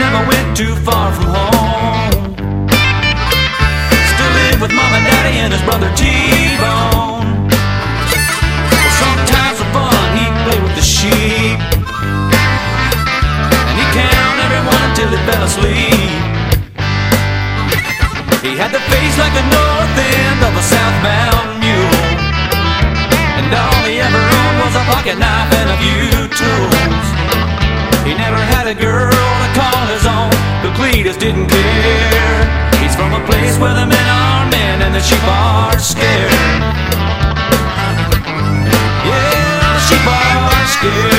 never went too far from home. Still lived with mom and daddy and his brother T-Bone. Well, sometimes for fun he'd play with the sheep And he'd count everyone until he fell asleep He had the face like the north end of a southbound mule And all he ever owned was a pocket knife and a few tools He never had a girl Cletus didn't care He's from a place where the men are men and the sheep are scared yeah, the sheep are scared.